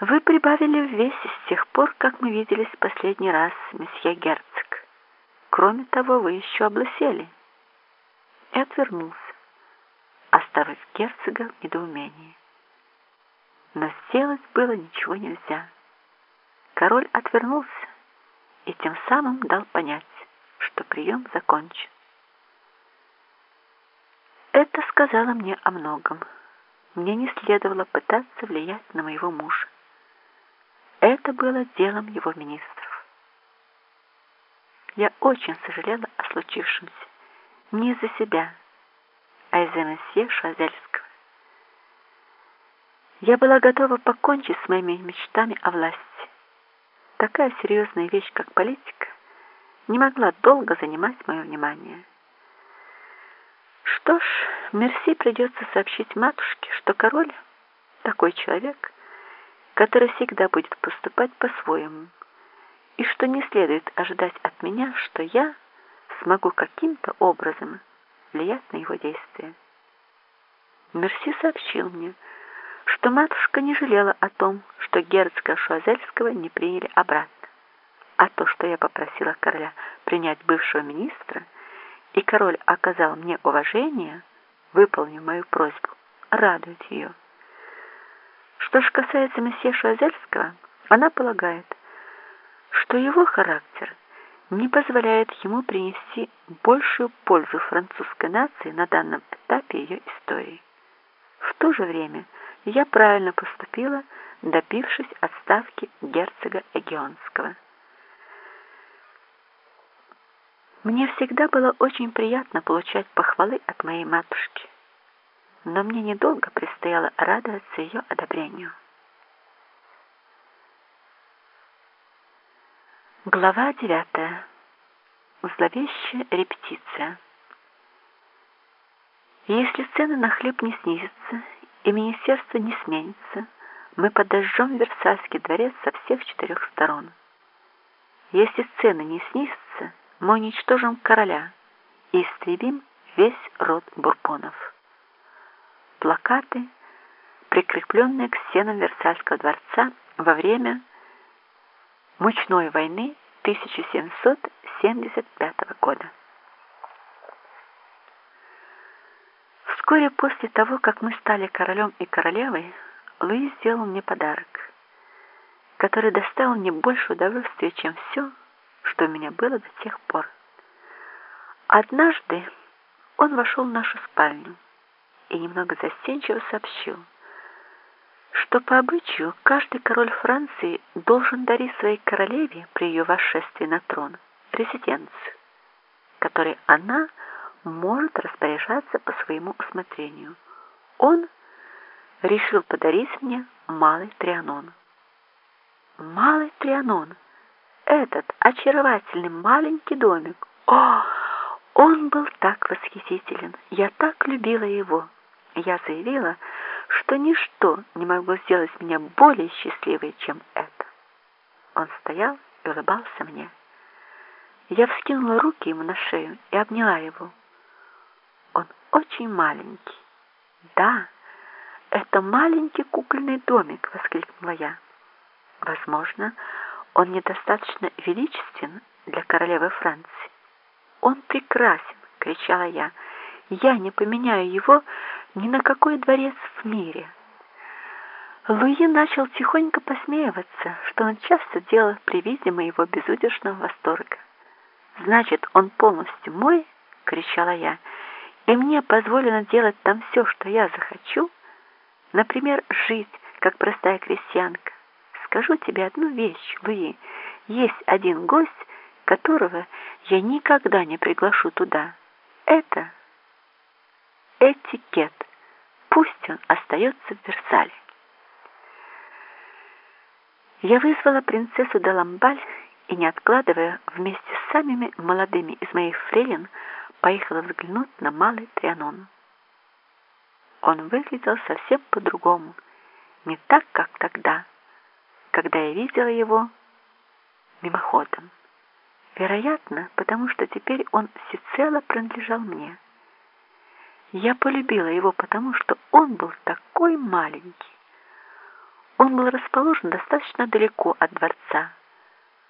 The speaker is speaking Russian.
Вы прибавили в весе с тех пор, как мы виделись последний раз, месье Герцог. Кроме того, вы еще облысели. И отвернулся, оставив герцога в недоумении. Но сделать было ничего нельзя. Король отвернулся и тем самым дал понять, что прием закончен. Это сказала мне о многом. Мне не следовало пытаться влиять на моего мужа. Это было делом его министров. Я очень сожалела о случившемся. Не из-за себя, а из-за месье Шазельского. Я была готова покончить с моими мечтами о власти. Такая серьезная вещь, как политика, не могла долго занимать мое внимание. Что ж, Мерси придется сообщить матушке, что король такой человек, который всегда будет поступать по-своему, и что не следует ожидать от меня, что я смогу каким-то образом влиять на его действия. Мерси сообщил мне, что матушка не жалела о том, что герцога Шуазельского не приняли обратно, а то, что я попросила короля принять бывшего министра, и король оказал мне уважение, выполнив мою просьбу, радует ее. Что же касается месье Шуазельского, она полагает, что его характер не позволяет ему принести большую пользу французской нации на данном этапе ее истории. В то же время я правильно поступила, добившись отставки герцога Эгионского. Мне всегда было очень приятно получать похвалы от моей матушки, но мне недолго предстояло радоваться ее одобрению. Глава девятая. Зловещая репетиция. Если цены на хлеб не снизятся и министерство не сменится, мы подожжем Версальский дворец со всех четырех сторон. Если цены не снизятся, мы уничтожим короля и истребим весь род бурбонов. Плакаты, прикрепленные к стенам Версальского дворца во время мучной войны 1775 года. Вскоре после того, как мы стали королем и королевой, Луи сделал мне подарок, который доставил мне больше удовольствия, чем все, что у меня было до тех пор. Однажды он вошел в нашу спальню и немного застенчиво сообщил, что по обычаю каждый король Франции должен дарить своей королеве при ее восшествии на трон резиденцию, которой она может распоряжаться по своему усмотрению. Он решил подарить мне малый Трианон. Малый Трианон, этот очаровательный маленький домик. О, он был так восхитителен, я так любила его. Я заявила, что ничто не могло сделать меня более счастливой, чем это. Он стоял и улыбался мне. Я вскинула руки ему на шею и обняла его очень маленький. Да, это маленький кукольный домик, воскликнула я. Возможно, он недостаточно величествен для королевы Франции. Он прекрасен, кричала я. Я не поменяю его ни на какой дворец в мире. Луи начал тихонько посмеиваться, что он часто делал при виде моего безудержного восторга. «Значит, он полностью мой?» — кричала я и мне позволено делать там все, что я захочу, например, жить, как простая крестьянка. Скажу тебе одну вещь, Луи. Есть один гость, которого я никогда не приглашу туда. Это этикет. Пусть он остается в Версале. Я вызвала принцессу де Ламбаль и, не откладывая, вместе с самыми молодыми из моих фрейлин, поехала взглянуть на малый Трианон. Он выглядел совсем по-другому, не так, как тогда, когда я видела его мимоходом. Вероятно, потому что теперь он всецело принадлежал мне. Я полюбила его, потому что он был такой маленький. Он был расположен достаточно далеко от дворца,